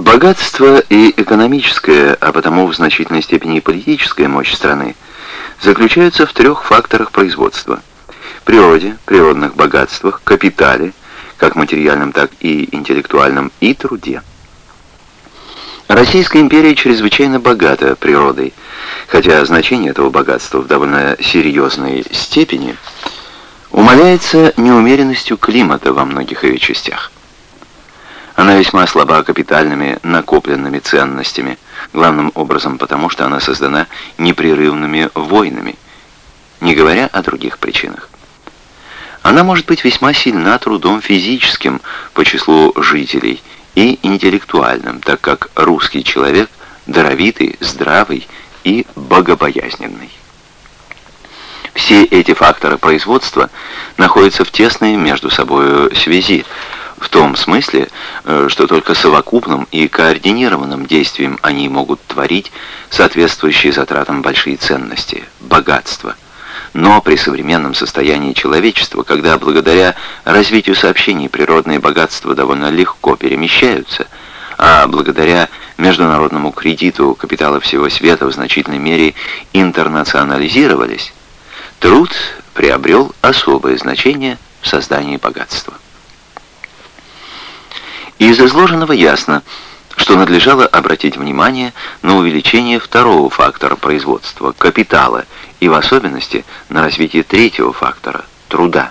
Богатство и экономическая, а потому в значительной степени и политическая мощь страны заключаются в трех факторах производства. Природе, природных богатствах, капитале, как материальном, так и интеллектуальном, и труде. Российская империя чрезвычайно богата природой, хотя значение этого богатства в довольно серьезной степени умаляется неумеренностью климата во многих ее частях. Она весьма слаба капитальными накопленными ценностями, главным образом потому, что она создана непрерывными войнами, не говоря о других причинах. Она может быть весьма сильна трудом физическим по числу жителей и интеллектуальным, так как русский человек даровитый, здравый и богобоязненный. Все эти факторы производства находятся в тесной между собой связи, в том смысле, э, что только совокупным и координированным действием они могут творить соответствующие затратам большие ценности, богатство. Но при современном состоянии человечества, когда благодаря развитию сообщений природные богатства довольно легко перемещаются, а благодаря международному кредиту капиталы всего света в значительной мере интернационализировались, труд приобрел особое значение в создании богатства. Из изложенного ясно, что надлежало обратить внимание на увеличение второго фактора производства – капитала, и в особенности на развитие третьего фактора – труда.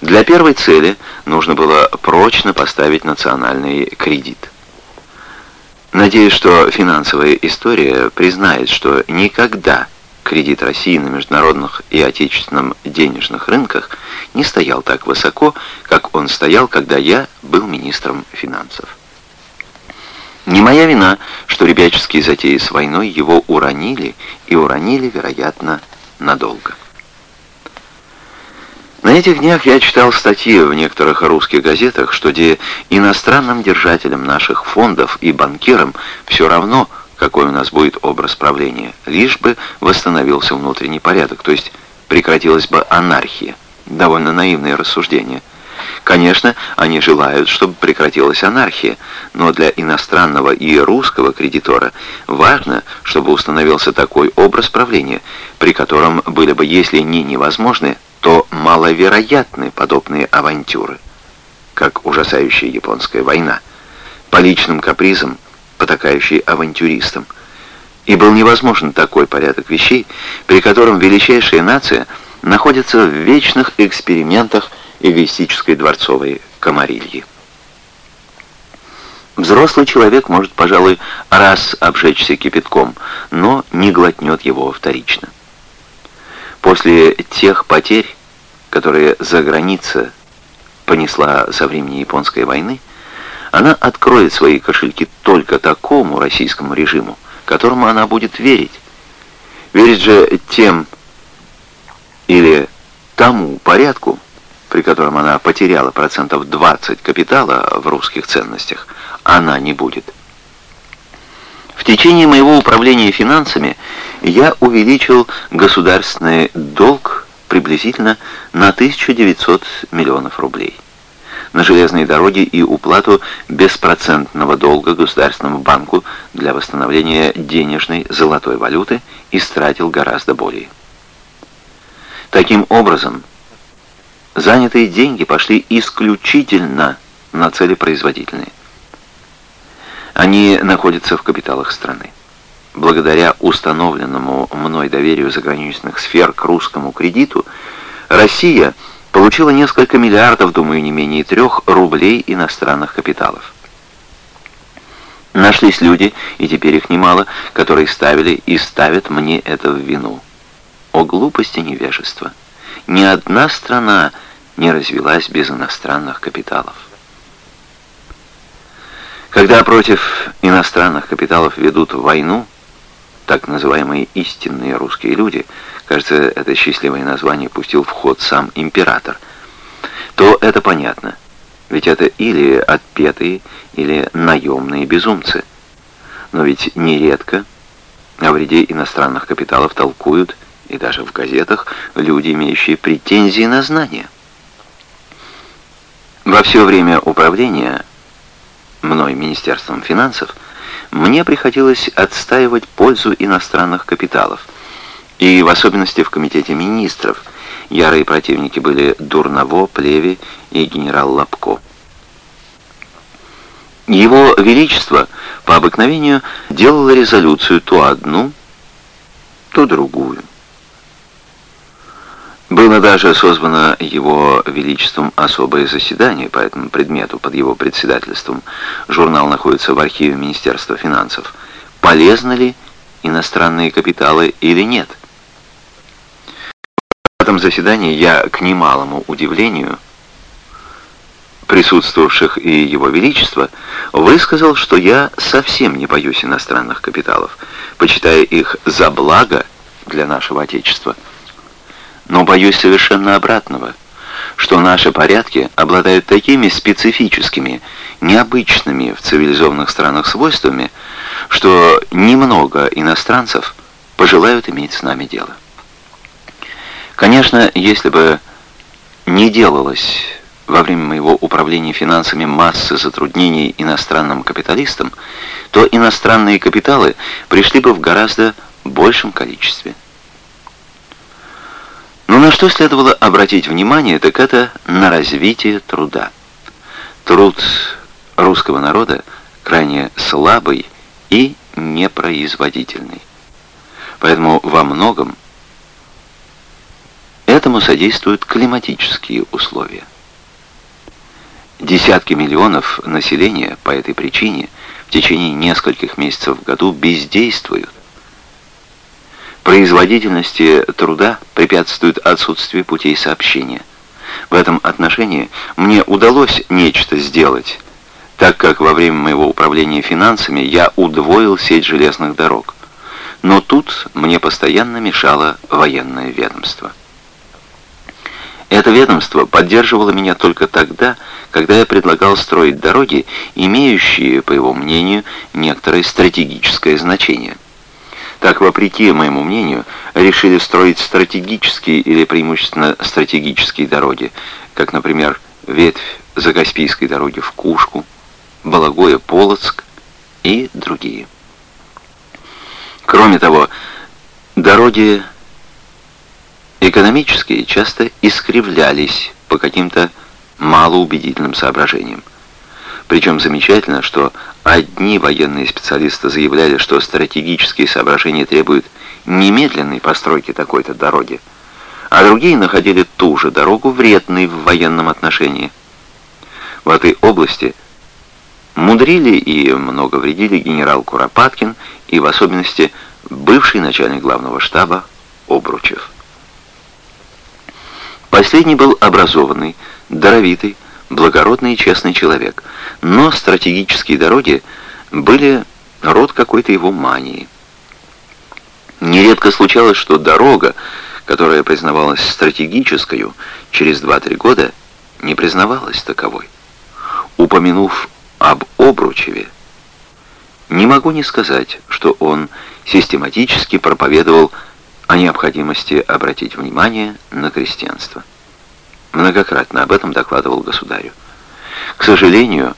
Для первой цели нужно было прочно поставить национальный кредит. Надеюсь, что финансовая история признает, что никогда кредит России на международных и отечественном денежных рынках не стоял так высоко, как он стоял, когда я был министром финансов. Не моя вина, что ребяческие затеи с войной его уронили, и уронили, вероятно, надолго. На этих днях я читал статьи в некоторых русских газетах, что где иностранным держателям наших фондов и банкирам все равно, какой у нас будет образ правления, лишь бы восстановился внутренний порядок, то есть прекратилась бы анархия. Довольно наивное рассуждение. Конечно, они желают, чтобы прекратилась анархия, но для иностранного и русского кредитора важно, чтобы установился такой образ правления, при котором были бы, если не невозможны, то маловероятны подобные авантюры, как ужасающая японская война, по личным капризам, потакающий авантюристам. И был невозможен такой порядок вещей, при котором величайшая нация находится в вечных экспериментах эгоистической дворцовой комарильи. Взрослый человек может, пожалуй, раз обжечься кипятком, но не глотнет его вторично. После тех потерь, которые за граница понесла со времени японской войны, она откроет свои кошельки только такому российскому режиму, которому она будет верить. Верить же тем или тому порядку, при котором она потеряла процентов 20 капитала в русских ценностях, она не будет. В течение моего управления финансами я увеличил государственный долг приблизительно на 1900 миллионов рублей на железные дороги и уплату беспроцентного долга Государственному банку для восстановления денежной золотой валюты истратил гораздо более. Таким образом, занятые деньги пошли исключительно на цели производительные. Они находятся в капиталах страны. Благодаря установленному мной доверию заграничных сфер к русскому кредиту, Россия – получила несколько миллиардов, думаю, не менее трех рублей иностранных капиталов. Нашлись люди, и теперь их немало, которые ставили и ставят мне это в вину. О глупости невежества! Ни одна страна не развилась без иностранных капиталов. Когда против иностранных капиталов ведут войну, так называемые истинные русские люди – кажется, это счастливое название пустил в ход сам император, то это понятно. Ведь это или отпетые, или наемные безумцы. Но ведь нередко о вреде иностранных капиталов толкуют, и даже в газетах, люди, имеющие претензии на знания. Во все время управления мной Министерством финансов, мне приходилось отстаивать пользу иностранных капиталов, и в особенности в Комитете министров. Ярые противники были Дурново, Плеви и генерал Лобко. Его Величество по обыкновению делало резолюцию то одну, то другую. Было даже созвано его величеством особое заседание по этому предмету под его председательством. Журнал находится в архиве Министерства финансов. Полезны ли иностранные капиталы или нет? В этом заседании я, к немалому удивлению присутствовавших и его величества, высказал, что я совсем не боюсь иностранных капиталов, почитая их за благо для нашего Отечества но боюсь совершенно обратного, что наши порядки обладают такими специфическими, необычными в цивилизованных странах свойствами, что немного иностранцев пожелают иметь с нами дело. Конечно, если бы не делалось во время моего управления финансами массы затруднений иностранным капиталистам, то иностранные капиталы пришли бы в гораздо большем количестве. Но на что следовало обратить внимание, так это на развитие труда. Труд русского народа крайне слабый и непроизводительный. Поэтому во многом этому содействуют климатические условия. Десятки миллионов населения по этой причине в течение нескольких месяцев в году бездействуют. Производительности труда препятствует отсутствие путей сообщения. В этом отношении мне удалось нечто сделать, так как во время моего управления финансами я удвоил сеть железных дорог. Но тут мне постоянно мешало военное ведомство. Это ведомство поддерживало меня только тогда, когда я предлагал строить дороги, имеющие, по его мнению, некоторое стратегическое значение – так, вопреки моему мнению, решили строить стратегические или преимущественно стратегические дороги, как, например, ветвь Закаспийской дороги в Кушку, Балагоя-Полоцк и другие. Кроме того, дороги экономические часто искривлялись по каким-то малоубедительным соображениям. Причем замечательно, что одни военные специалисты заявляли, что стратегические соображения требуют немедленной постройки такой-то дороги, а другие находили ту же дорогу вредной в военном отношении. В этой области мудрили и много вредили генерал Куропаткин и в особенности бывший начальник главного штаба Обручев. Последний был образованный, даровитый, благородный и честный человек, но стратегические дороги были род какой-то его мании. Нередко случалось, что дорога, которая признавалась стратегической, через 2-3 года не признавалась таковой. Упомянув об Обручеве, не могу не сказать, что он систематически проповедовал о необходимости обратить внимание на крестьянство. Многократно об этом докладывал государю. К сожалению,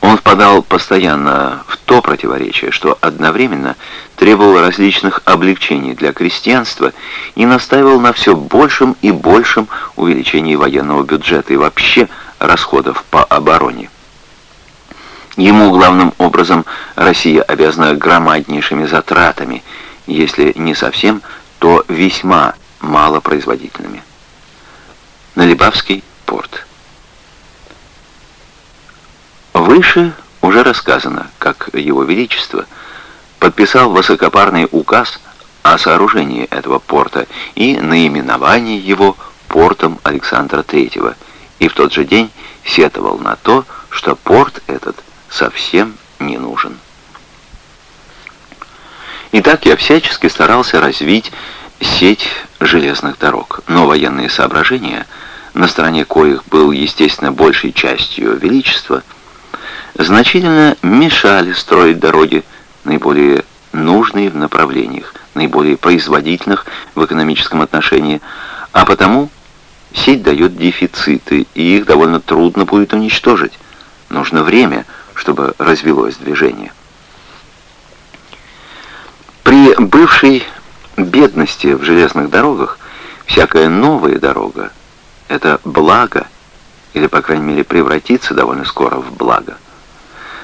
он впадал постоянно в то противоречие, что одновременно требовал различных облегчений для крестьянства и настаивал на все большем и большем увеличении военного бюджета и вообще расходов по обороне. Ему главным образом Россия обязана громаднейшими затратами, если не совсем, то весьма малопроизводительными. Налибавский порт. Выше уже рассказано, как Его Величество подписал высокопарный указ о сооружении этого порта и наименовании его портом Александра III, и в тот же день сетовал на то, что порт этот совсем не нужен. Итак, я всячески старался развить сеть железных дорог, но военные соображения – на стороне коих был, естественно, большей частью Величества, значительно мешали строить дороги, наиболее нужные в направлениях, наиболее производительных в экономическом отношении, а потому сеть дает дефициты, и их довольно трудно будет уничтожить. Нужно время, чтобы развелось движение. При бывшей бедности в железных дорогах всякая новая дорога — это благо, или, по крайней мере, превратится довольно скоро в благо.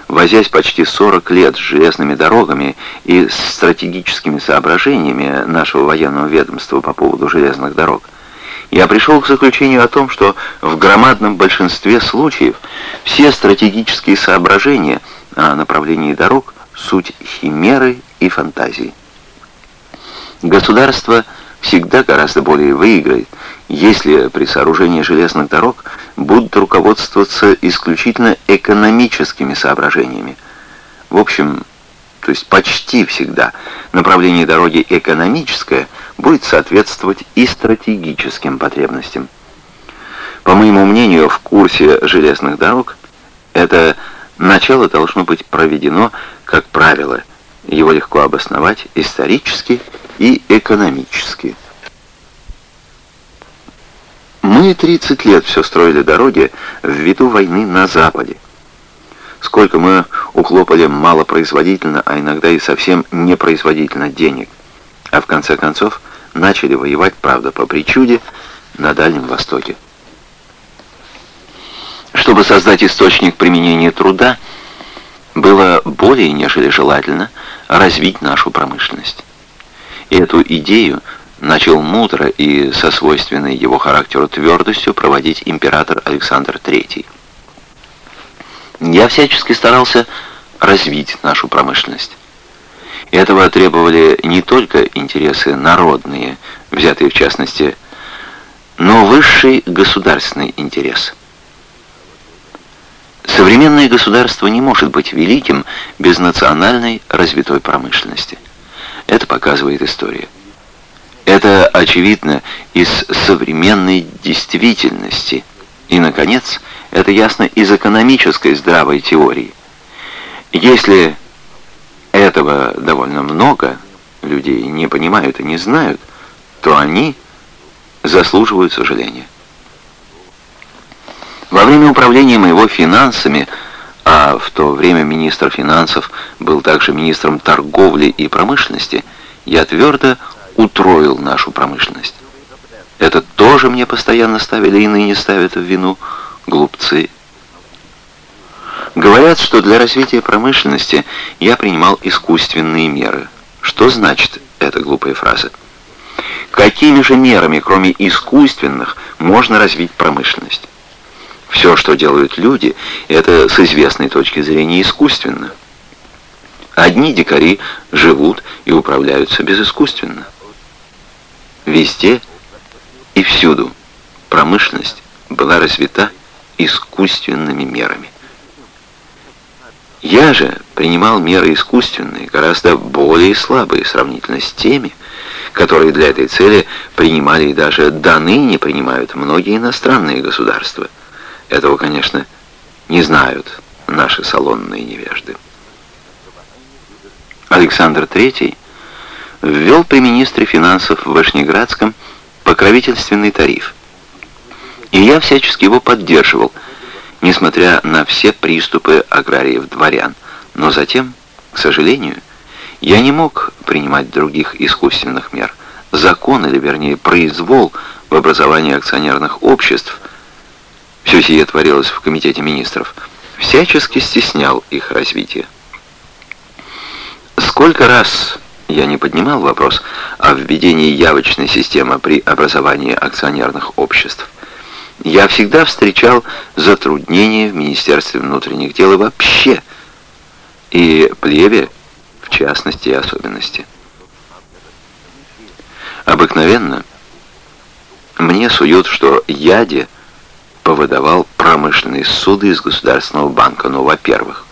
Возясь почти 40 лет с железными дорогами и с стратегическими соображениями нашего военного ведомства по поводу железных дорог, я пришел к заключению о том, что в громадном большинстве случаев все стратегические соображения о направлении дорог – суть химеры и фантазии. Государство всегда гораздо более выиграет, если при сооружении железных дорог будут руководствоваться исключительно экономическими соображениями. В общем, то есть почти всегда направление дороги экономическое будет соответствовать и стратегическим потребностям. По моему мнению, в курсе железных дорог это начало должно быть проведено как правило. Его легко обосновать исторически и экономически. Мы 30 лет все строили дороги в виду войны на Западе. Сколько мы уклопали малопроизводительно, а иногда и совсем непроизводительно денег. А в конце концов начали воевать, правда, по причуде, на Дальнем Востоке. Чтобы создать источник применения труда, было более нежели желательно развить нашу промышленность. Эту идею начал мудро и со свойственной его характеру твердостью проводить император Александр III. Я всячески старался развить нашу промышленность. Этого требовали не только интересы народные, взятые в частности, но высший государственный интерес. Современное государство не может быть великим без национальной развитой промышленности. Это показывает история. Это очевидно из современной действительности. И, наконец, это ясно из экономической здравой теории. Если этого довольно много, людей не понимают и не знают, то они заслуживают сожаления. Во время управления моего финансами, а в то время министр финансов был также министром торговли и промышленности, я твердо утроил нашу промышленность. Это тоже мне постоянно ставили и ныне ставят в вину глупцы. Говорят, что для развития промышленности я принимал искусственные меры. Что значит эта глупая фраза? Какими же мерами, кроме искусственных, можно развить промышленность? Все, что делают люди, это с известной точки зрения искусственно. Одни дикари живут и управляются безыскусственно. Везде и всюду промышленность была развита искусственными мерами. Я же принимал меры искусственные, гораздо более слабые сравнительно с теми, которые для этой цели принимали и даже до ныне принимают многие иностранные государства. Этого, конечно, не знают наши салонные невежды. Александр III ввел при министре финансов в Вышнеградском покровительственный тариф. И я всячески его поддерживал, несмотря на все приступы аграриев-дворян. Но затем, к сожалению, я не мог принимать других искусственных мер. Закон, или вернее произвол в образовании акционерных обществ, все сие творилось в Комитете министров, всячески стеснял их развитие. Сколько раз я не поднимал вопрос о введении явочной системы при образовании акционерных обществ. Я всегда встречал затруднения в Министерстве внутренних дел и вообще, и плеве в частности и особенности. Обыкновенно мне суют, что Яде повыдавал промышленные суды из Государственного банка, но, во-первых,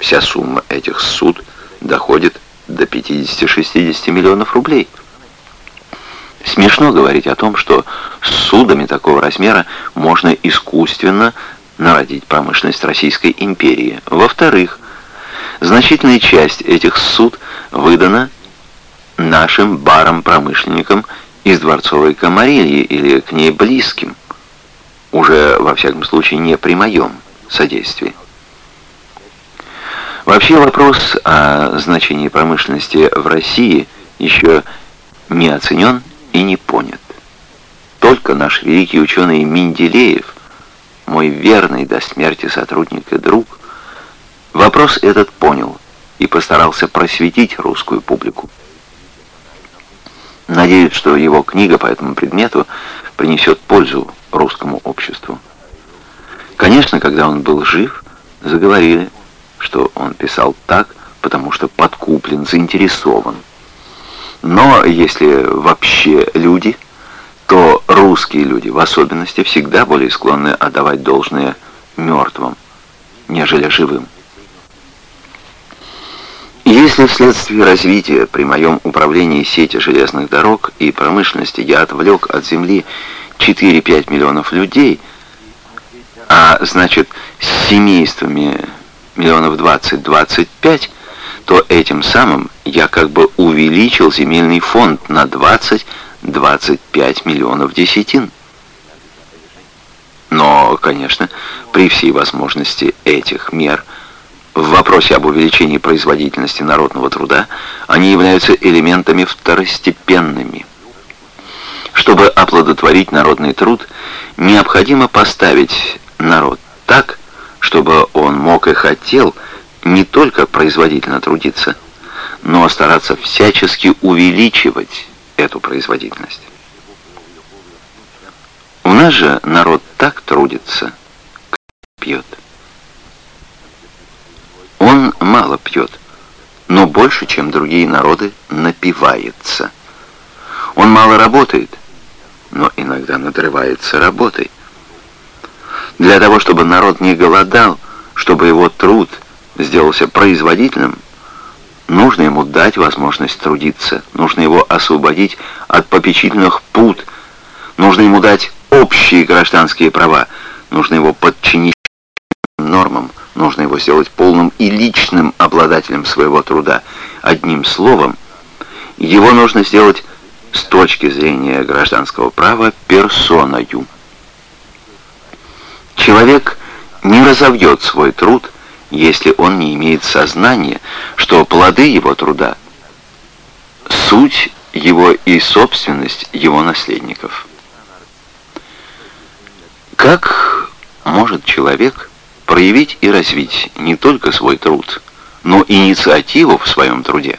вся сумма этих суд доходит до 50-60 миллионов рублей. Смешно говорить о том, что с судами такого размера можно искусственно народить промышленность Российской империи. Во-вторых, значительная часть этих суд выдана нашим барам-промышленникам из Дворцовой Комарильи или к ней близким, уже, во всяком случае, не при моем содействии. Вообще вопрос о значении промышленности в России еще не оценен и не понят. Только наш великий ученый Менделеев, мой верный до смерти сотрудник и друг, вопрос этот понял и постарался просветить русскую публику. Надеюсь, что его книга по этому предмету принесет пользу русскому обществу. Конечно, когда он был жив, заговорили, что он писал так, потому что подкуплен, заинтересован. Но если вообще люди, то русские люди в особенности всегда более склонны отдавать должное мертвым, нежели живым. Если вследствие развития при моем управлении сети железных дорог и промышленности я отвлек от земли 4-5 миллионов людей, а значит с семействами миллионов 20-25, то этим самым я как бы увеличил земельный фонд на 20-25 миллионов десятин. Но, конечно, при всей возможности этих мер в вопросе об увеличении производительности народного труда они являются элементами второстепенными. Чтобы оплодотворить народный труд, необходимо поставить народ так, чтобы он мог и хотел не только производительно трудиться, но стараться всячески увеличивать эту производительность. У нас же народ так трудится, пьет. Он мало пьет, но больше, чем другие народы, напивается. Он мало работает, но иногда надрывается работой. Для того, чтобы народ не голодал, чтобы его труд сделался производительным, нужно ему дать возможность трудиться, нужно его освободить от попечительных пут, нужно ему дать общие гражданские права, нужно его подчинить нормам, нужно его сделать полным и личным обладателем своего труда. Одним словом, его нужно сделать с точки зрения гражданского права персоною. Человек не разовьет свой труд, если он не имеет сознания, что плоды его труда — суть его и собственность его наследников. Как может человек проявить и развить не только свой труд, но инициативу в своем труде?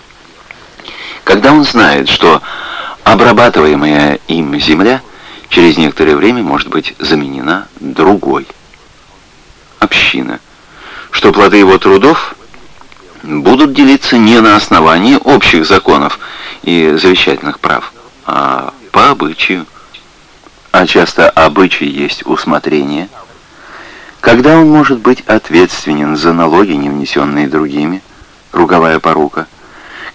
Когда он знает, что обрабатываемая им земля — через некоторое время может быть заменена другой. Община. Что плоды его трудов будут делиться не на основании общих законов и завещательных прав, а по обычаю. А часто обычай есть усмотрение. Когда он может быть ответственен за налоги, не внесенные другими, круговая порука,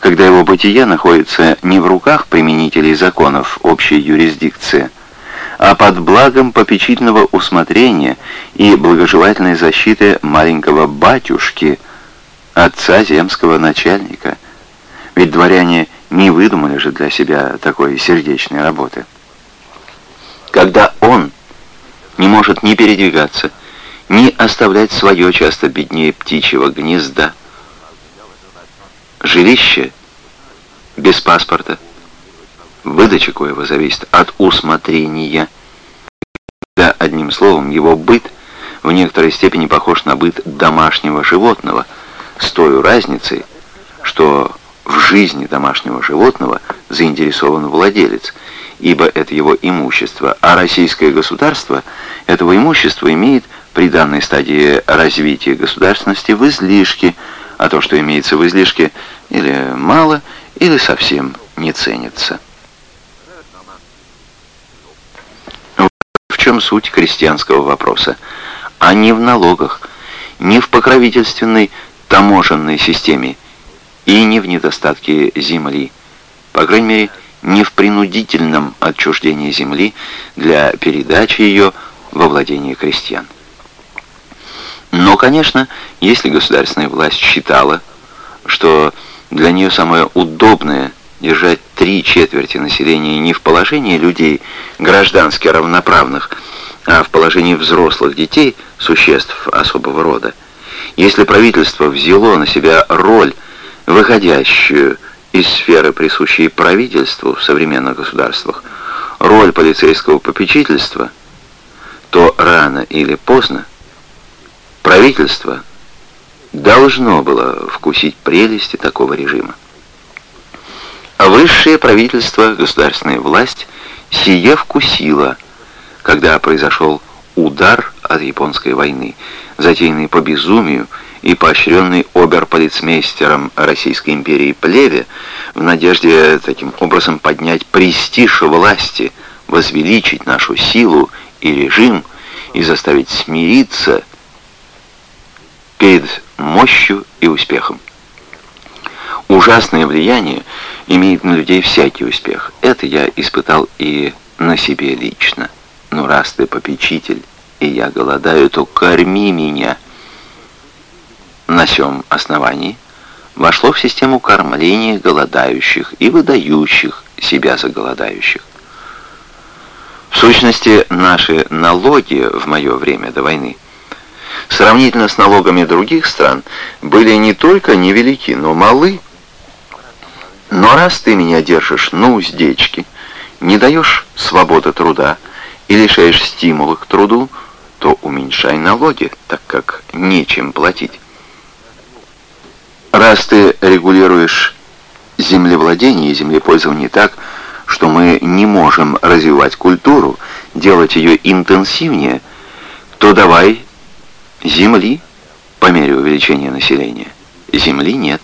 когда его бытие находится не в руках применителей законов общей юрисдикции, а под благом попечительного усмотрения и благожелательной защиты маленького батюшки, отца земского начальника. Ведь дворяне не выдумали же для себя такой сердечной работы. Когда он не может ни передвигаться, ни оставлять свое часто беднее птичьего гнезда, жилище без паспорта, Выдача коего зависит от усмотрения. Да, одним словом, его быт в некоторой степени похож на быт домашнего животного, с той разницей, что в жизни домашнего животного заинтересован владелец, ибо это его имущество, а российское государство этого имущества имеет при данной стадии развития государственности в излишке, а то, что имеется в излишке, или мало, или совсем не ценится. чем суть крестьянского вопроса, а не в налогах, не в покровительственной таможенной системе и не в недостатке земли, по крайней мере, не в принудительном отчуждении земли для передачи ее во владение крестьян. Но, конечно, если государственная власть считала, что для нее самое удобное держать три четверти населения не в положении людей граждански равноправных, а в положении взрослых детей, существ особого рода, Если правительство взяло на себя роль, выходящую из сферы, присущей правительству в современных государствах, роль полицейского попечительства, то рано или поздно правительство должно было вкусить прелести такого режима. А высшее правительство, государственная власть, сие вкусило, когда произошел удар от японской войны, затеянный по безумию и поощренный оберполицмейстером Российской империи Плеве в надежде таким образом поднять престиж власти, возвеличить нашу силу и режим и заставить смириться перед мощью и успехом. Ужасное влияние имеет на людей всякий успех. Это я испытал и на себе лично. Но раз ты попечитель, и я голодаю, то корми меня. На сём основании вошло в систему кормления голодающих и выдающих себя за голодающих. В сущности, наши налоги в мое время до войны сравнительно с налогами других стран были не только невелики, но малы. Но раз ты меня держишь на уздечке, не даешь свободы труда и лишаешь стимула к труду, то уменьшай налоги, так как нечем платить. Раз ты регулируешь землевладение и землепользование так, что мы не можем развивать культуру, делать ее интенсивнее, то давай земли по мере увеличения населения. Земли нет.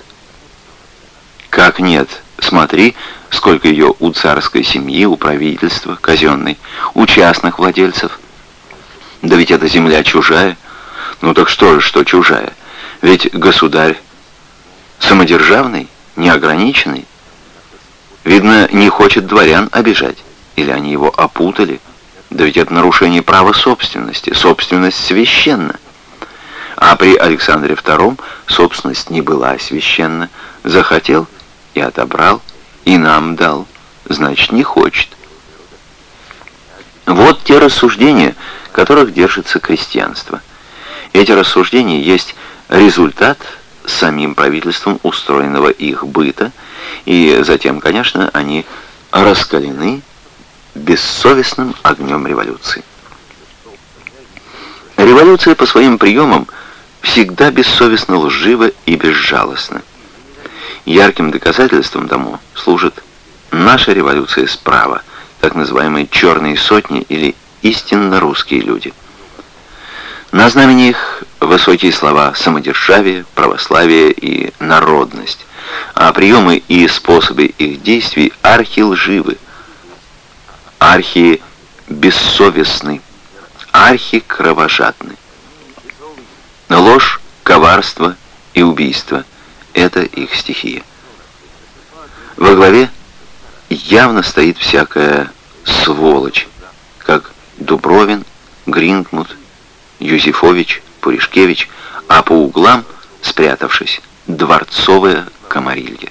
Как нет? Смотри, сколько ее у царской семьи, у правительства, казенной, у частных владельцев. Да ведь эта земля чужая. Ну так что же, что чужая? Ведь государь самодержавный, неограниченный. Видно, не хочет дворян обижать. Или они его опутали. Да ведь это нарушение права собственности. Собственность священна. А при Александре II собственность не была священна. Захотел и отобрал, и нам дал. Значит, не хочет. Вот те рассуждения, которых держится крестьянство. Эти рассуждения есть результат самим правительством устроенного их быта, и затем, конечно, они раскалены бессовестным огнем революции. Революция по своим приемам всегда бессовестно лжива и безжалостна. Ярким доказательством тому служит наша революция справа, так называемые «черные сотни» или «истинно русские люди». На знамени их высокие слова «самодержавие», «православие» и «народность», а приемы и способы их действий архи-лживы, архи-бессовестны, архи-кровожадны. Ложь, коварство и убийство — это их стихия. Во главе явно стоит всякая сволочь, как Дубровин, Грингмут, Юзефович, Пуришкевич, а по углам, спрятавшись, дворцовая комарилья.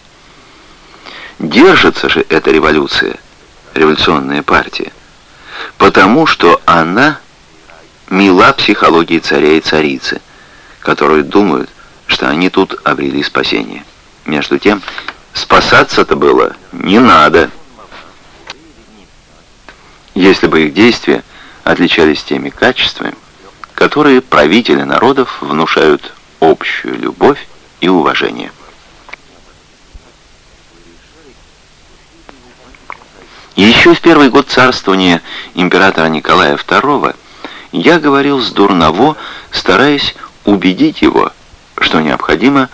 Держится же эта революция, революционная партия, потому что она мила психологии царя и царицы, которые думают, что они тут обрели спасение. Между тем, спасаться-то было не надо. Если бы их действия отличались теми качествами, которые правители народов внушают общую любовь и уважение. Еще в первый год царствования императора Николая II я говорил с Дурново, стараясь убедить его, что необходимо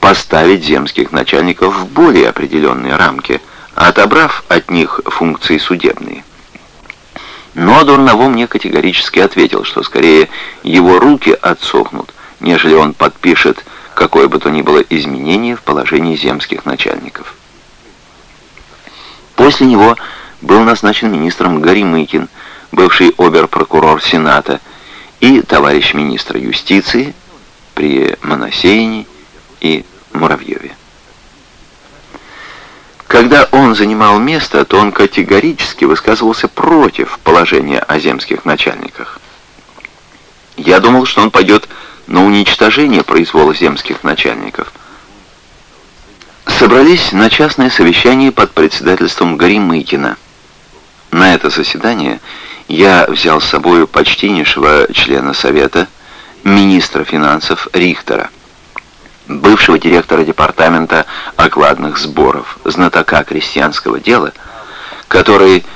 поставить земских начальников в более определенные рамки, отобрав от них функции судебные. Но Дурново мне категорически ответил, что скорее его руки отсохнут, нежели он подпишет какое бы то ни было изменение в положении земских начальников. После него был назначен министром Горемыкин, бывший обер-прокурор Сената, и товарищ министра юстиции при Моносеине и Муравьеве. Когда он занимал место, то он категорически высказывался против положения о земских начальниках. Я думал, что он пойдет на уничтожение произвола земских начальников, собрались на частное совещание под председательством Горемыкина. На это заседание я взял с собой почтеннейшего члена Совета, министра финансов Рихтера, бывшего директора департамента окладных сборов, знатока крестьянского дела, который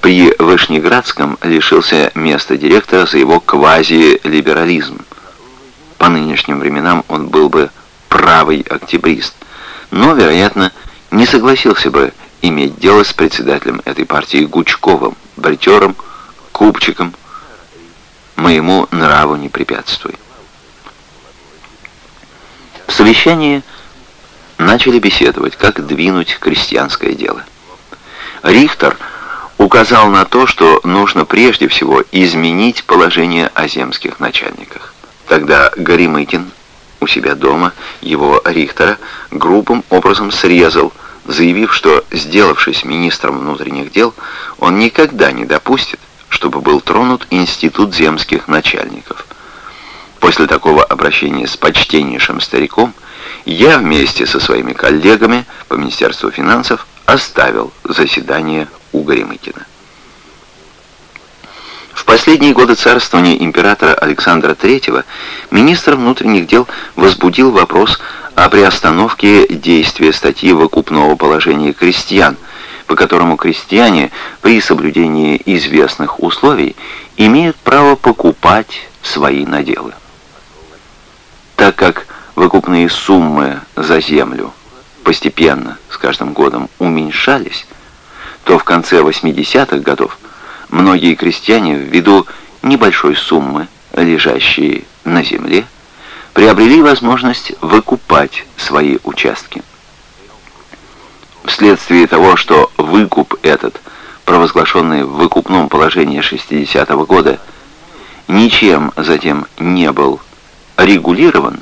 при Вышнеградском лишился места директора за его квази-либерализм. По нынешним временам он был бы правый октябрист, но, вероятно, не согласился бы иметь дело с председателем этой партии Гучковым, бритером, купчиком, моему нраву не препятствуй. В совещании начали беседовать, как двинуть крестьянское дело. Рихтер – указал на то, что нужно прежде всего изменить положение о земских начальниках. Тогда Горемыкин у себя дома его Рихтера грубым образом срезал, заявив, что, сделавшись министром внутренних дел, он никогда не допустит, чтобы был тронут институт земских начальников. После такого обращения с почтеннейшим стариком я вместе со своими коллегами по Министерству финансов оставил заседание у Горемыкина. В последние годы царствования императора Александра III министр внутренних дел возбудил вопрос о приостановке действия статьи выкупного положения крестьян, по которому крестьяне при соблюдении известных условий имеют право покупать свои наделы. Так как выкупные суммы за землю постепенно с каждым годом уменьшались, то в конце 80-х годов многие крестьяне ввиду небольшой суммы, лежащие на земле, приобрели возможность выкупать свои участки. Вследствие того, что выкуп этот, провозглашенный в выкупном положении 60-го года, ничем затем не был регулирован,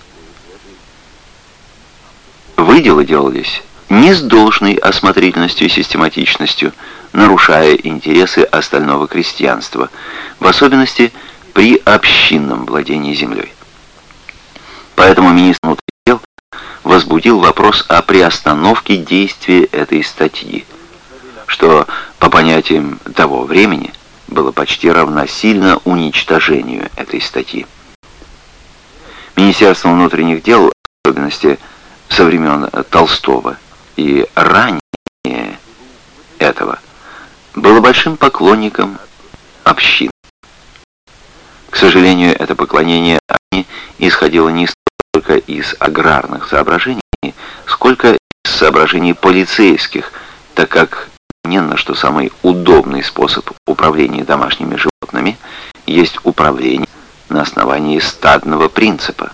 выделы делались не с должной осмотрительностью и систематичностью, нарушая интересы остального крестьянства, в особенности при общинном владении землей. Поэтому министр возбудил вопрос о приостановке действия этой статьи, что по понятиям того времени было почти равносильно уничтожению этой статьи. Министерство внутренних дел, в особенности со времен Толстого, и ранее этого было большим поклонником общин. К сожалению, это поклонение исходило не столько из аграрных соображений, сколько из соображений полицейских, так как, несомненно, что самый удобный способ управления домашними животными есть управление на основании стадного принципа.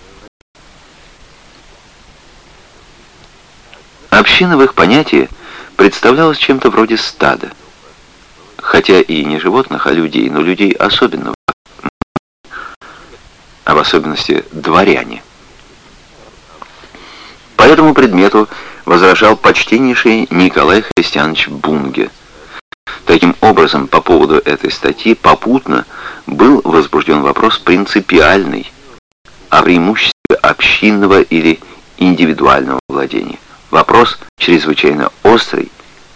Община в их понятии представлялась чем-то вроде стада. Хотя и не животных, а людей, но людей особенного, а в особенности дворяне. По этому предмету возражал почтеннейший Николай Христианович Бунге. Таким образом, по поводу этой статьи попутно был возбужден вопрос принципиальный о преимуществе общинного или индивидуального владения. Вопрос чрезвычайно острый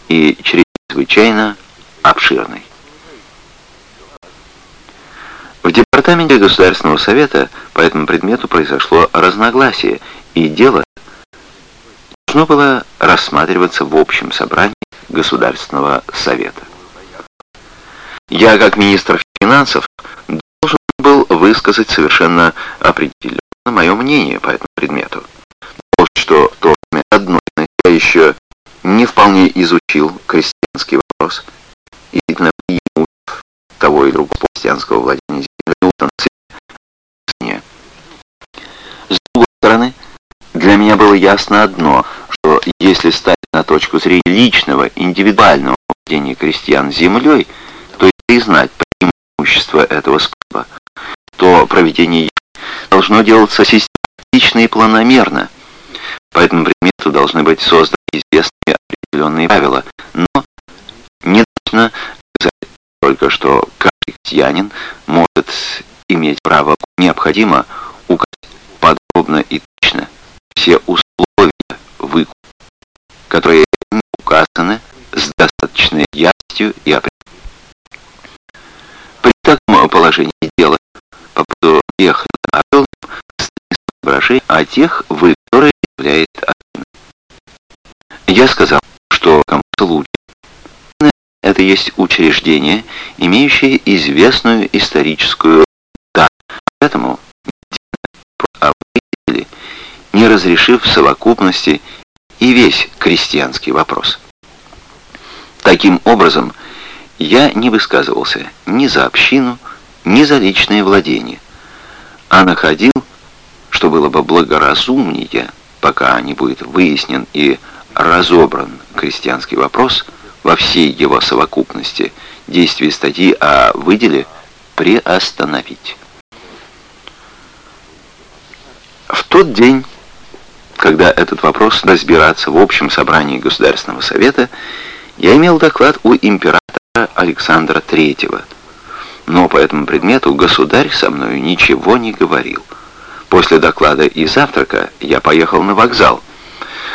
и чрезвычайно обширный. В Департаменте Государственного Совета по этому предмету произошло разногласие, и дело должно было рассматриваться в общем собрании Государственного Совета. Я, как министр финансов, должен был высказать совершенно определенно мое мнение по этому предмету. Что то одно еще не вполне изучил крестьянский вопрос, и на того и другого крестьянского владения землей С другой стороны, для меня было ясно одно, что если стать на точку зрения личного, индивидуального владения крестьян землей, то и признать преимущество этого способа, то проведение должно делаться систематично и планомерно. По этому предмету должны быть созданы известные определенные правила, но не сказать только, что каждый крестьянин может иметь право необходимо указать подробно и точно все условия которые не указаны с достаточной ясностью и определенностью. При таком положении дела по поводу тех навел соображений о тех вы, которые является один. Я сказал, что лучше. Это есть учреждение, имеющее известную историческую дату. Поэтому не разрешив в совокупности и весь крестьянский вопрос. Таким образом, я не высказывался ни за общину, ни за личное владение, а находил, что было бы благоразумнее, пока не будет выяснен и разобран крестьянский вопрос во всей его совокупности, действие статьи о выделе приостановить. В тот день, когда этот вопрос разбираться в общем собрании Государственного Совета, я имел доклад у императора Александра III. Но по этому предмету государь со мною ничего не говорил. После доклада и завтрака я поехал на вокзал.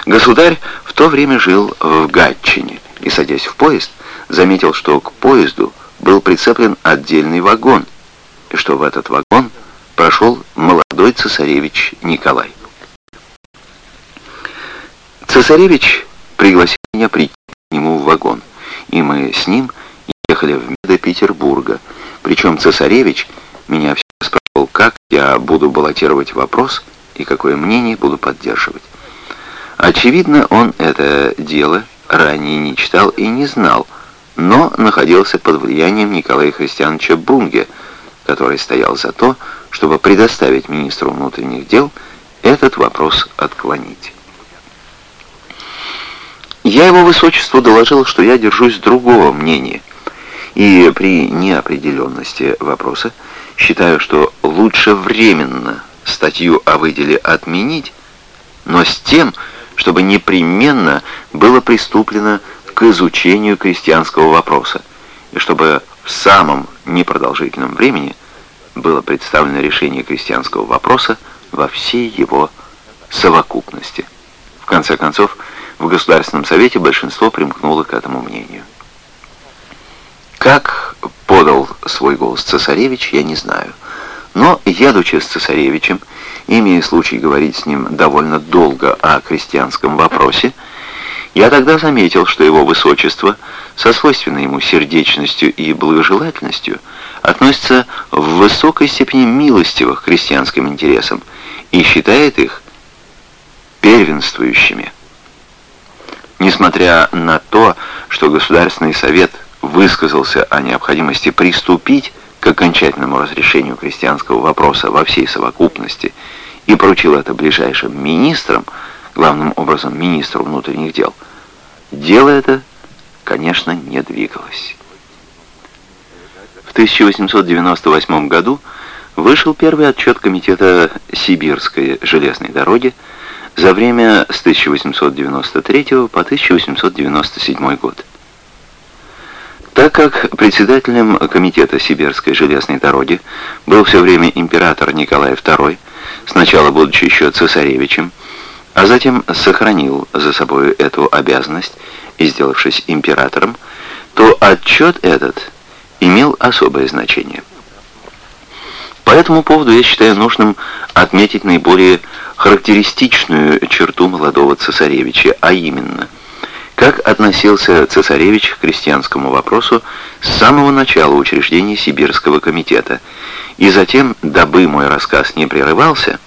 Государь в то время жил в Гатчине и, садясь в поезд, заметил, что к поезду был прицеплен отдельный вагон, и что в этот вагон прошел молодой цесаревич Николай. Цесаревич пригласил меня прийти к нему в вагон, и мы с ним ехали в до Петербурга. Причем цесаревич меня все спрашивал, как я буду баллотировать вопрос и какое мнение буду поддерживать. Очевидно, он это дело ранее не читал и не знал, но находился под влиянием Николая Христиановича Бунге, который стоял за то, чтобы предоставить министру внутренних дел этот вопрос отклонить. Я его высочеству доложил, что я держусь другого мнения, и при неопределенности вопроса считаю, что лучше временно статью о выделе отменить, но с тем, чтобы непременно было приступлено к изучению крестьянского вопроса, и чтобы в самом непродолжительном времени было представлено решение крестьянского вопроса во всей его совокупности. В конце концов, в Государственном Совете большинство примкнуло к этому мнению. Как подал свой голос цесаревич, я не знаю. Но, едучи с цесаревичем, имея случай говорить с ним довольно долго о крестьянском вопросе, я тогда заметил, что его высочество со свойственной ему сердечностью и благожелательностью относится в высокой степени милостиво к крестьянским интересам и считает их первенствующими. Несмотря на то, что Государственный совет высказался о необходимости приступить к окончательному разрешению крестьянского вопроса во всей совокупности и поручил это ближайшим министрам, главным образом министру внутренних дел, дело это, конечно, не двигалось. В 1898 году вышел первый отчет Комитета Сибирской железной дороги за время с 1893 по 1897 год. Так как председателем Комитета Сибирской железной дороги был все время император Николай II, сначала будучи еще цесаревичем, а затем сохранил за собой эту обязанность и сделавшись императором, то отчет этот имел особое значение. По этому поводу я считаю нужным отметить наиболее характеристичную черту молодого цесаревича, а именно, как относился цесаревич к крестьянскому вопросу с самого начала учреждения Сибирского комитета, и затем, дабы мой рассказ не прерывался,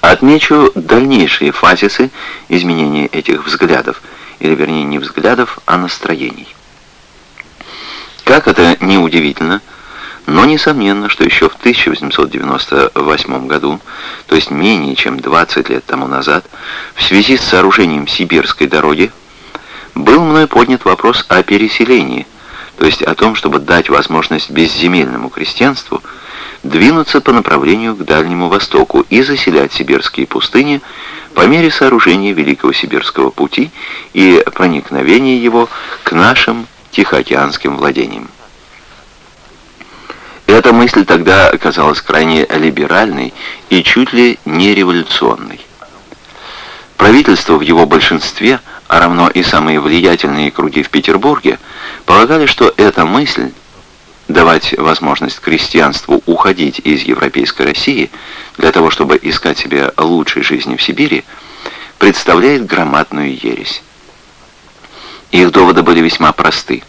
отмечу дальнейшие фазисы изменения этих взглядов, или вернее не взглядов, а настроений. Как это неудивительно, но несомненно, что еще в 1898 году, то есть менее чем 20 лет тому назад, в связи с сооружением Сибирской дороги, был мной поднят вопрос о переселении, то есть о том, чтобы дать возможность безземельному крестьянству двинуться по направлению к Дальнему Востоку и заселять сибирские пустыни по мере сооружения Великого Сибирского пути и проникновения его к нашим Тихоокеанским владениям. Эта мысль тогда оказалась крайне либеральной и чуть ли не революционной. Правительство в его большинстве, а равно и самые влиятельные круги в Петербурге, полагали, что эта мысль давать возможность крестьянству уходить из европейской России для того, чтобы искать себе лучшей жизни в Сибири, представляет громадную ересь. Их доводы были весьма просты.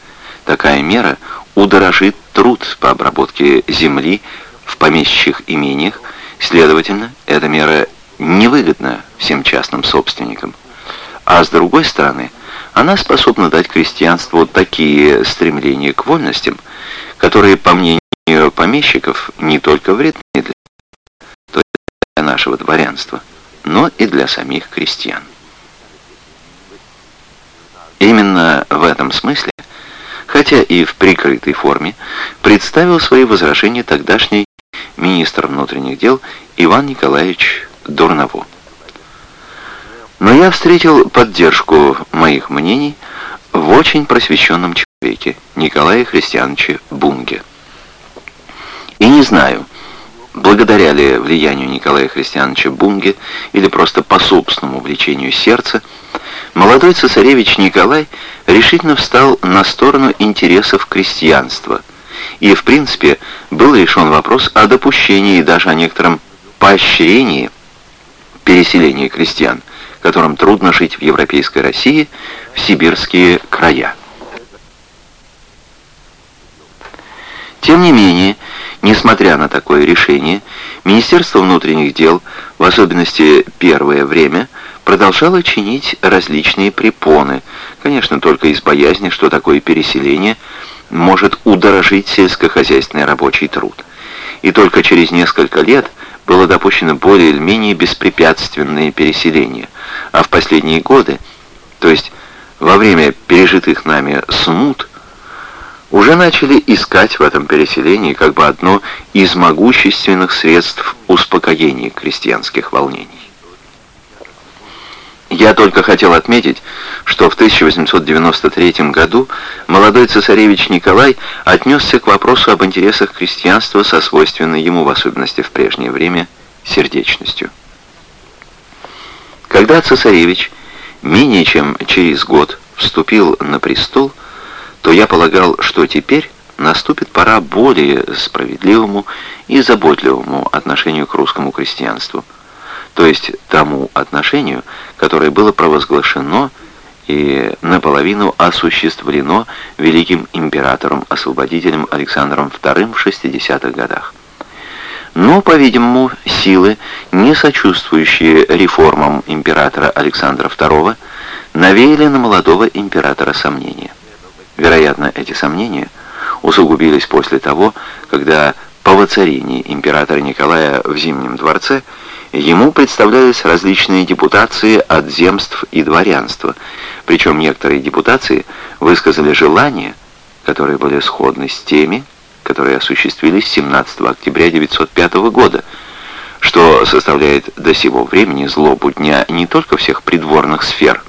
Такая мера удорожит труд по обработке земли в помещичьих имениях, следовательно, эта мера невыгодна всем частным собственникам. А с другой стороны, она способна дать крестьянству такие стремления к вольностям, которые, по мнению помещиков, не только вредны для нашего дворянства, но и для самих крестьян. Именно в этом смысле, хотя и в прикрытой форме, представил свои возражения тогдашний министр внутренних дел Иван Николаевич Дурново. Но я встретил поддержку моих мнений в очень просвещенном человеке, Николае Христиановиче Бунге. И не знаю, благодаря ли влиянию Николая Христиановича Бунге или просто по собственному влечению сердца, молодой цесаревич Николай решительно встал на сторону интересов крестьянства, и, в принципе, был решен вопрос о допущении и даже о некотором поощрении переселения крестьян, которым трудно жить в европейской России, в сибирские края. Тем не менее, несмотря на такое решение, Министерство внутренних дел, в особенности первое время, продолжало чинить различные препоны, конечно, только из боязни, что такое переселение может удорожить сельскохозяйственный рабочий труд. И только через несколько лет было допущено более или менее беспрепятственное переселение, а в последние годы, то есть во время пережитых нами смут, уже начали искать в этом переселении как бы одно из могущественных средств успокоения крестьянских волнений. Я только хотел отметить, что в 1893 году молодой цесаревич Николай отнесся к вопросу об интересах крестьянства со свойственной ему, в особенности в прежнее время, сердечностью. Когда цесаревич менее чем через год вступил на престол, то я полагал, что теперь наступит пора более справедливому и заботливому отношению к русскому крестьянству, то есть тому отношению, которое было провозглашено и наполовину осуществлено великим императором-освободителем Александром II в 60-х годах. Но, по-видимому, силы, не сочувствующие реформам императора Александра II, навеяли на молодого императора сомнения. Вероятно, эти сомнения усугубились после того, когда по воцарении императора Николая в Зимнем дворце ему представлялись различные депутации от земств и дворянства, причем некоторые депутации высказали желания, которые были сходны с теми, которые осуществились 17 октября 1905 года, что составляет до сего времени злобу дня не только всех придворных сфер,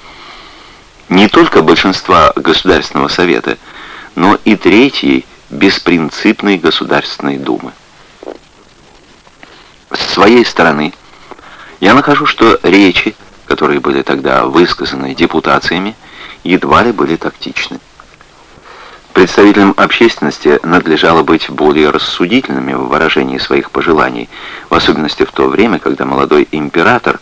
не только большинства Государственного Совета, но и Третьей беспринципной Государственной Думы. С своей стороны, я нахожу, что речи, которые были тогда высказаны депутациями, едва ли были тактичны. Представителям общественности надлежало быть более рассудительными в выражении своих пожеланий, в особенности в то время, когда молодой император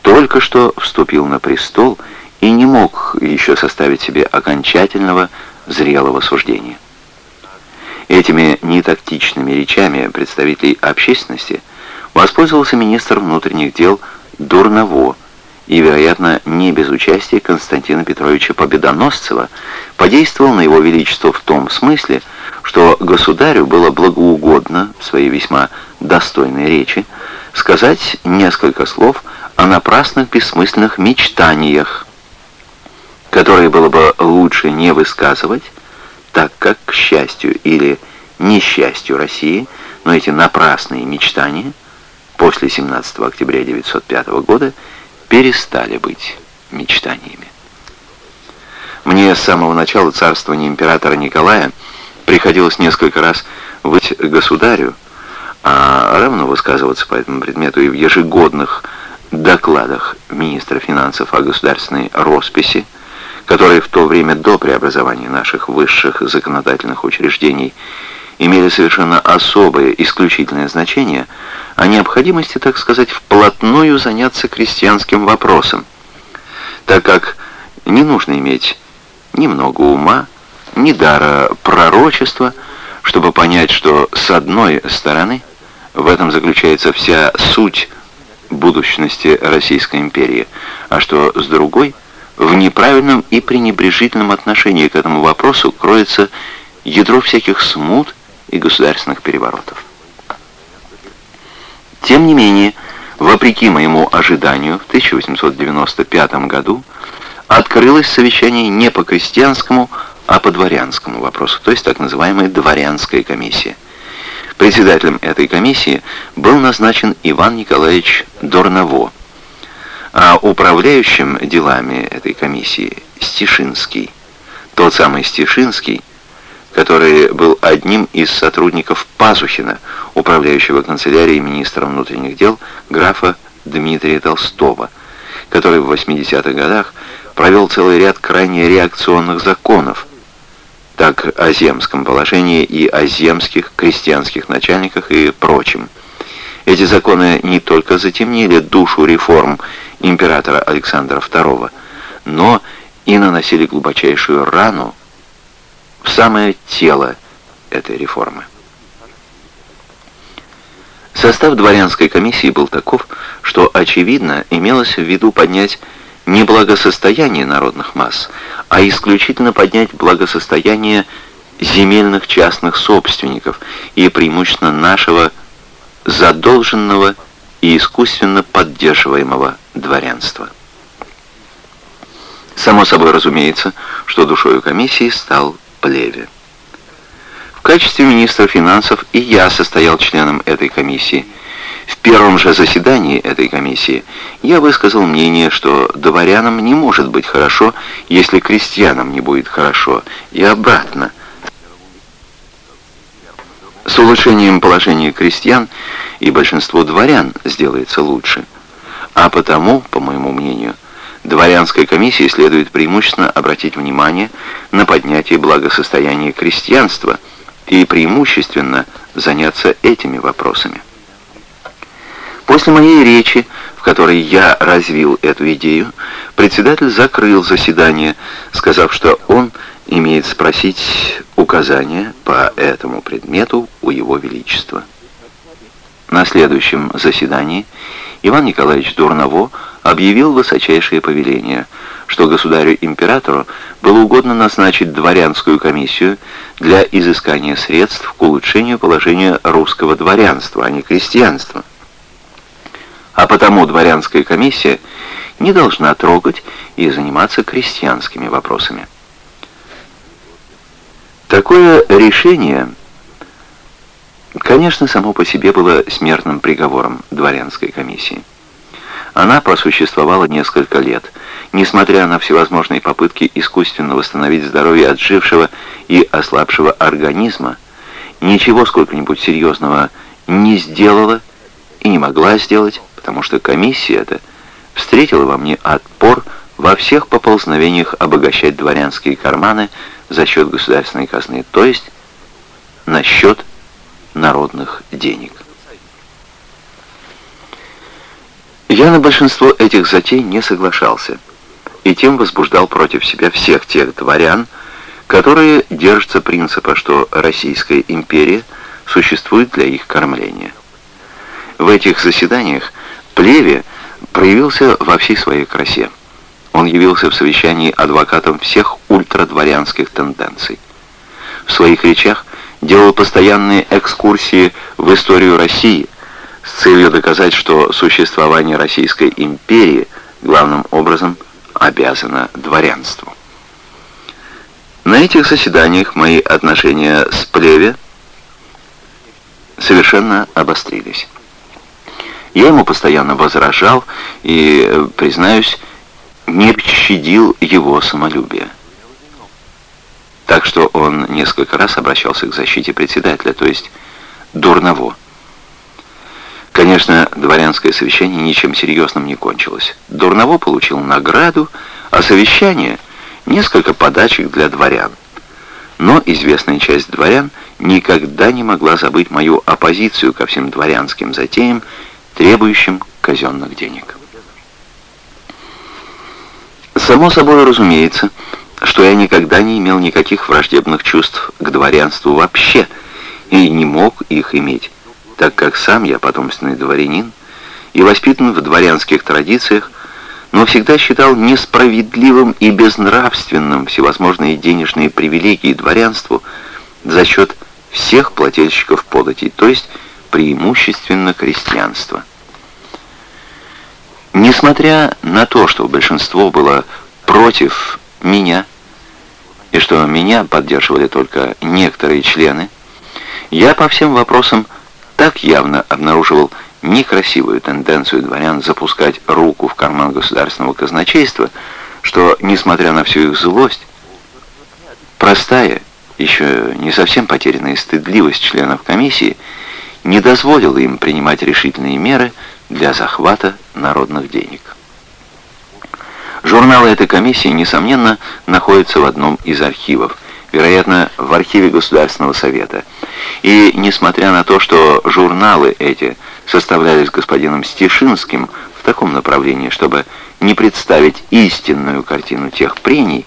только что вступил на престол и не мог еще составить себе окончательного зрелого суждения. Этими нетактичными речами представителей общественности воспользовался министр внутренних дел Дурново и, вероятно, не без участия Константина Петровича Победоносцева, подействовал на его величество в том смысле, что государю было благоугодно в своей весьма достойной речи сказать несколько слов о напрасных бессмысленных мечтаниях, которые было бы лучше не высказывать, так как, к счастью или несчастью России, но эти напрасные мечтания после 17 октября 1905 года перестали быть мечтаниями. Мне с самого начала царствования императора Николая приходилось несколько раз быть государю, а равно высказываться по этому предмету и в ежегодных докладах министра финансов о государственной росписи, которые в то время до преобразования наших высших законодательных учреждений имели совершенно особое, исключительное значение, о необходимости, так сказать, вплотную заняться крестьянским вопросом, так как не нужно иметь ни много ума, ни дара пророчества, чтобы понять, что с одной стороны в этом заключается вся суть будущности Российской империи, а что с другой, в неправильном и пренебрежительном отношении к этому вопросу кроется ядро всяких смут и государственных переворотов. Тем не менее, вопреки моему ожиданию, в 1895 году открылось совещание не по крестьянскому, а по дворянскому вопросу, то есть так называемая дворянская комиссия. Председателем этой комиссии был назначен Иван Николаевич Дорново, а управляющим делами этой комиссии Стишинский, тот самый Стишинский, который был одним из сотрудников Пазухина, управляющего канцелярией министра внутренних дел графа Дмитрия Толстого, который в 80-х годах провел целый ряд крайне реакционных законов, так о земском положении и о земских крестьянских начальниках и прочем. Эти законы не только затемнили душу реформ императора Александра II, но и наносили глубочайшую рану в самое тело этой реформы. Состав дворянской комиссии был таков, что, очевидно, имелось в виду поднять не благосостояние народных масс, а исключительно поднять благосостояние земельных частных собственников и преимущественно нашего задолженного и искусственно поддерживаемого дворянства. Само собой разумеется, что душою комиссии стал Плеве. В качестве министра финансов и я состоял членом этой комиссии – в первом же заседании этой комиссии я высказал мнение, что дворянам не может быть хорошо, если крестьянам не будет хорошо, и обратно. С улучшением положения крестьян и большинство дворян сделается лучше. А потому, по моему мнению, дворянской комиссии следует преимущественно обратить внимание на поднятие благосостояния крестьянства и преимущественно заняться этими вопросами. После моей речи, в которой я развил эту идею, председатель закрыл заседание, сказав, что он имеет спросить указания по этому предмету у Его Величества. На следующем заседании Иван Николаевич Дурново объявил высочайшее повеление, что государю-императору было угодно назначить дворянскую комиссию для изыскания средств к улучшению положения русского дворянства, а не крестьянства а потому дворянская комиссия не должна трогать и заниматься крестьянскими вопросами. Такое решение, конечно, само по себе было смертным приговором дворянской комиссии. Она просуществовала несколько лет, несмотря на всевозможные попытки искусственно восстановить здоровье отжившего и ослабшего организма, ничего сколько-нибудь серьезного не сделала и не могла сделать, потому что комиссия эта встретила во мне отпор во всех поползновениях обогащать дворянские карманы за счет государственной казны, то есть на счет народных денег. Я на большинство этих затей не соглашался, и тем возбуждал против себя всех тех дворян, которые держатся принципа, что Российская империя существует для их кормления. В этих заседаниях Плеве проявился во всей своей красе. Он явился в совещании адвокатом всех ультрадворянских тенденций. В своих речах делал постоянные экскурсии в историю России с целью доказать, что существование Российской империи главным образом обязано дворянству. На этих заседаниях мои отношения с Плеве совершенно обострились. Я ему постоянно возражал и, признаюсь, не щадил его самолюбие. так что он несколько раз обращался к защите председателя, то есть Дурново. Конечно, дворянское совещание ничем серьезным не кончилось. Дурново получил награду, а совещание — несколько подачек для дворян. Но известная часть дворян никогда не могла забыть мою оппозицию ко всем дворянским затеям, требующим казенных денег. Само собой разумеется, что я никогда не имел никаких враждебных чувств к дворянству вообще и не мог их иметь, так как сам я потомственный дворянин и воспитан в дворянских традициях, но всегда считал несправедливым и безнравственным всевозможные денежные привилегии дворянству за счет всех плательщиков податей, то есть преимущественно крестьянства. Несмотря на то, что большинство было против меня, и что меня поддерживали только некоторые члены, я по всем вопросам так явно обнаруживал некрасивую тенденцию дворян запускать руку в карман государственного казначейства, что, несмотря на всю их злость, простая, еще не совсем потерянная стыдливость членов комиссии не дозволила им принимать решительные меры для захвата народных денег. Журналы этой комиссии, несомненно, находятся в одном из архивов, вероятно, в архиве Государственного совета. И несмотря на то, что журналы эти составлялись господином Стешинским в таком направлении, чтобы не представить истинную картину тех прений,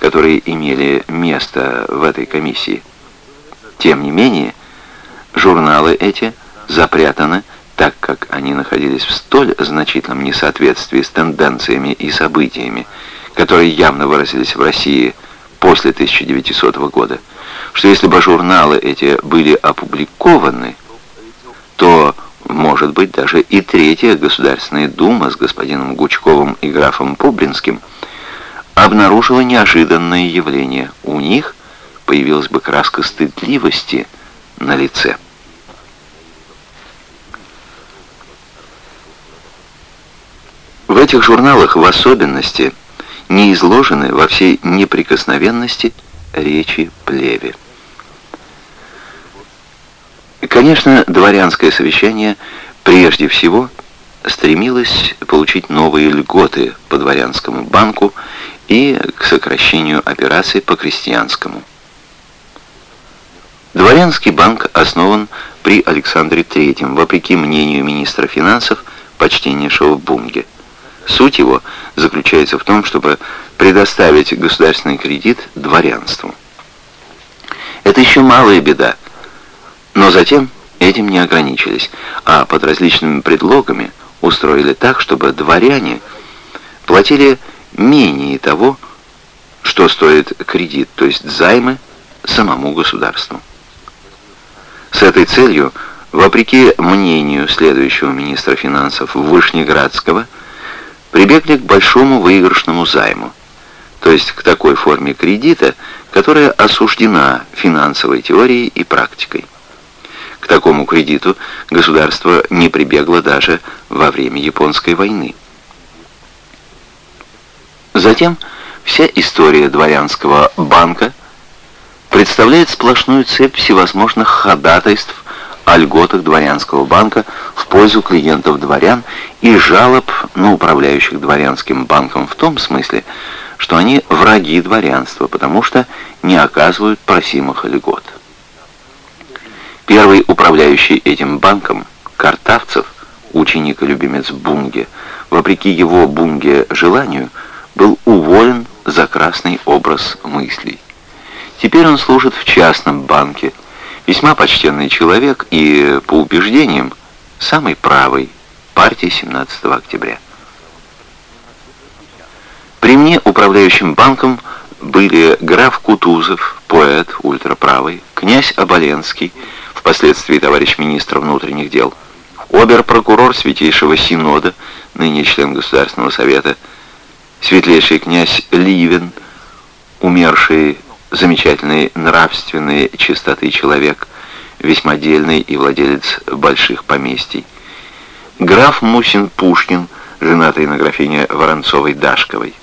которые имели место в этой комиссии, тем не менее, журналы эти запрятаны так как они находились в столь значительном несоответствии с тенденциями и событиями, которые явно выразились в России после 1900 года, что если бы журналы эти были опубликованы, то, может быть, даже и Третья Государственная Дума с господином Гучковым и графом Публинским обнаружила неожиданное явление. У них появилась бы краска стыдливости на лице. Этих журналах в особенности не изложены во всей неприкосновенности речи плеви. Конечно, дворянское совещание прежде всего стремилось получить новые льготы по дворянскому банку и к сокращению операций по крестьянскому. Дворянский банк основан при Александре III, вопреки мнению министра финансов, почтеннейшего Бунге. Суть его заключается в том, чтобы предоставить государственный кредит дворянству. Это еще малая беда, но затем этим не ограничились, а под различными предлогами устроили так, чтобы дворяне платили менее того, что стоит кредит, то есть займы самому государству. С этой целью, вопреки мнению следующего министра финансов Вышнеградского, прибегли к большому выигрышному займу, то есть к такой форме кредита, которая осуждена финансовой теорией и практикой. К такому кредиту государство не прибегло даже во время Японской войны. Затем вся история дворянского банка представляет сплошную цепь всевозможных ходатайств о льготах дворянского банка в пользу клиентов дворян и жалоб на управляющих дворянским банком в том смысле, что они враги дворянства, потому что не оказывают просимых льгот. Первый управляющий этим банком, Картавцев, ученик и любимец Бунге, вопреки его Бунге желанию, был уволен за красный образ мыслей. Теперь он служит в частном банке, весьма почтенный человек и, по убеждениям, самый правый партии 17 октября. При мне управляющим банком были граф Кутузов, поэт, ультраправый, князь Оболенский, впоследствии товарищ министр внутренних дел, обер-прокурор Святейшего Синода, ныне член Государственного Совета, светлейший князь Ливен, умерший замечательной нравственной чистоты человек, весьма дельный и владелец больших поместий. Граф Мусин Пушкин, женатый на графине Воронцовой-Дашковой.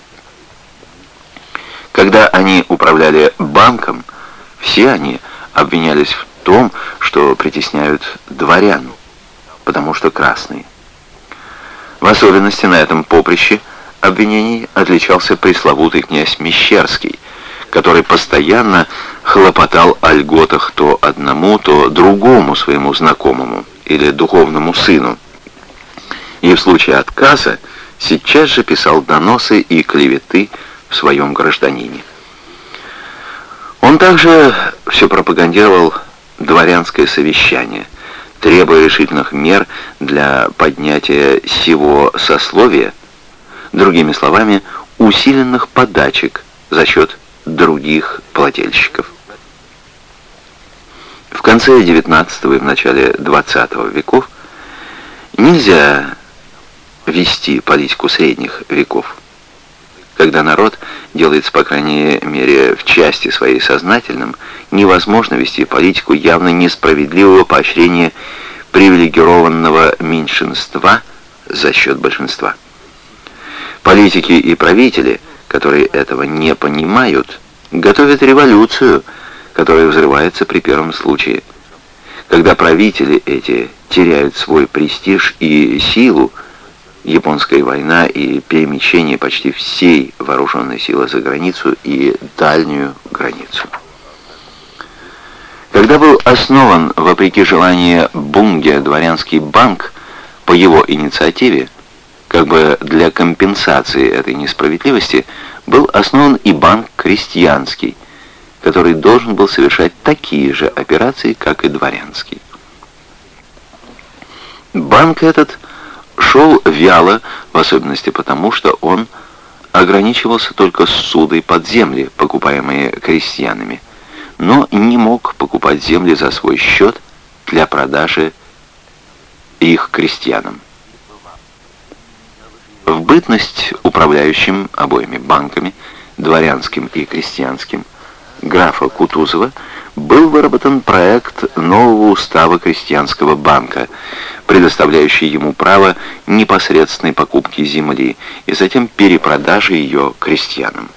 Когда они управляли банком, все они обвинялись в том, что притесняют дворян, потому что красные. В особенности на этом поприще обвинений отличался пресловутый князь Мещерский, который постоянно хлопотал о льготах то одному, то другому своему знакомому или духовному сыну. И в случае отказа сейчас же писал доносы и клеветы в своем гражданине. Он также все пропагандировал дворянское совещание, требуя решительных мер для поднятия сего сословия, другими словами, усиленных подачек за счет других плательщиков. В конце XIX и в начале XX веков нельзя вести политику средних веков. Когда народ делается, по крайней мере, в части своей сознательным, невозможно вести политику явно несправедливого поощрения привилегированного меньшинства за счет большинства. Политики и правители, которые этого не понимают, готовят революцию, которая взрывается при первом случае. Когда правители эти теряют свой престиж и силу, японская война и перемещение почти всей вооруженной силы за границу и дальнюю границу. Когда был основан, вопреки желанию Бунге, дворянский банк, по его инициативе, как бы для компенсации этой несправедливости, был основан и банк крестьянский, который должен был совершать такие же операции, как и дворянский. Банк этот – шел вяло, в особенности потому, что он ограничивался только ссудой под земли, покупаемые крестьянами, но не мог покупать земли за свой счет для продажи их крестьянам. В бытность управляющим обоими банками, дворянским и крестьянским, графа Кутузова был выработан проект нового устава крестьянского банка, предоставляющий ему право непосредственной покупки земли и затем перепродажи ее крестьянам.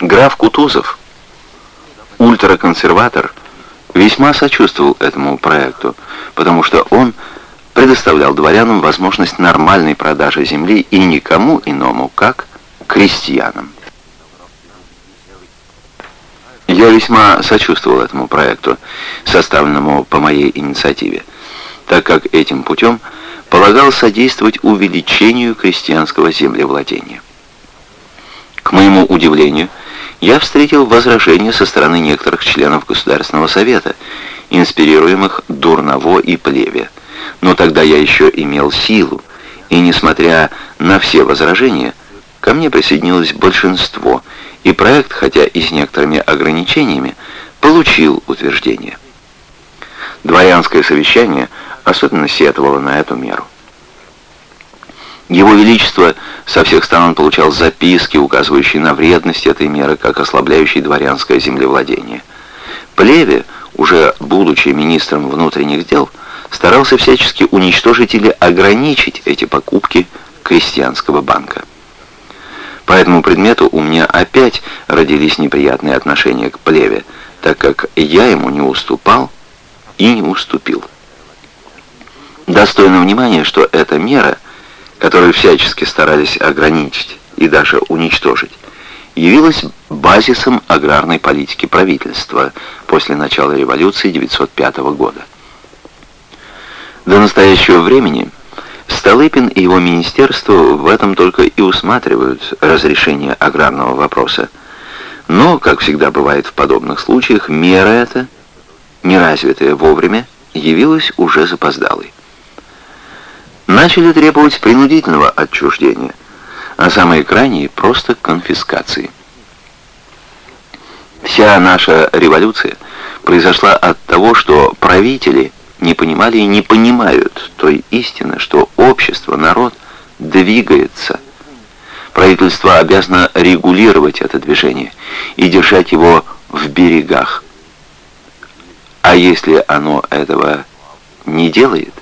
Граф Кутузов, ультраконсерватор, весьма сочувствовал этому проекту, потому что он предоставлял дворянам возможность нормальной продажи земли и никому иному, как крестьянам. Я весьма сочувствовал этому проекту, составленному по моей инициативе так как этим путем полагал содействовать увеличению крестьянского землевладения. К моему удивлению, я встретил возражения со стороны некоторых членов Государственного Совета, инспирируемых Дурново и Плеве. Но тогда я еще имел силу, и, несмотря на все возражения, ко мне присоединилось большинство, и проект, хотя и с некоторыми ограничениями, получил утверждение. Дворянское совещание – особенно сетовало на эту меру. Его Величество со всех сторон получал записки, указывающие на вредность этой меры, как ослабляющей дворянское землевладение. Плеве, уже будучи министром внутренних дел, старался всячески уничтожить или ограничить эти покупки крестьянского банка. По этому предмету у меня опять родились неприятные отношения к Плеве, так как я ему не уступал и не уступил. Достойно внимания, что эта мера, которую всячески старались ограничить и даже уничтожить, явилась базисом аграрной политики правительства после начала революции 1905 года. До настоящего времени Столыпин и его министерство в этом только и усматривают разрешение аграрного вопроса. Но, как всегда бывает в подобных случаях, мера эта, не развитая вовремя, явилась уже запоздалой начали требовать принудительного отчуждения, а самые крайние просто конфискации. Вся наша революция произошла от того, что правители не понимали и не понимают той истины, что общество, народ двигается. Правительство обязано регулировать это движение и держать его в берегах. А если оно этого не делает,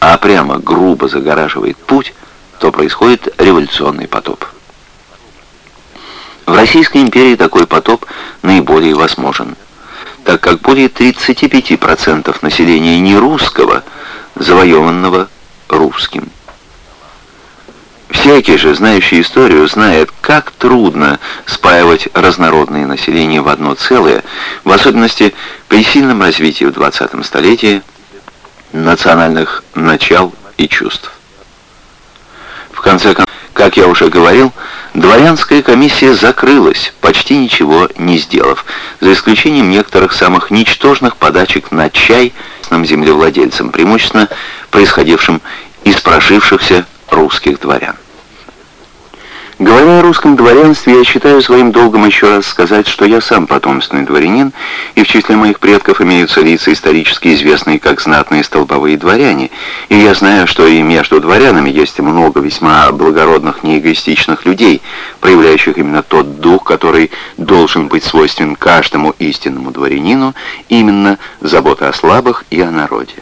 а прямо грубо загораживает путь, то происходит революционный потоп. В Российской империи такой потоп наиболее возможен, так как более 35% населения не русского, завоеванного русским. Всякий же, знающий историю, знает, как трудно спаивать разнородное население в одно целое, в особенности при сильном развитии в 20 столетии национальных начал и чувств. В конце концов, как я уже говорил, дворянская комиссия закрылась, почти ничего не сделав, за исключением некоторых самых ничтожных подачек на чай землевладельцам, преимущественно происходившим из прошившихся русских дворян. Говоря о русском дворянстве, я считаю своим долгом еще раз сказать, что я сам потомственный дворянин, и в числе моих предков имеются лица исторически известные как знатные столбовые дворяне, и я знаю, что и между дворянами есть много весьма благородных, неэгоистичных людей, проявляющих именно тот дух, который должен быть свойствен каждому истинному дворянину, именно забота о слабых и о народе.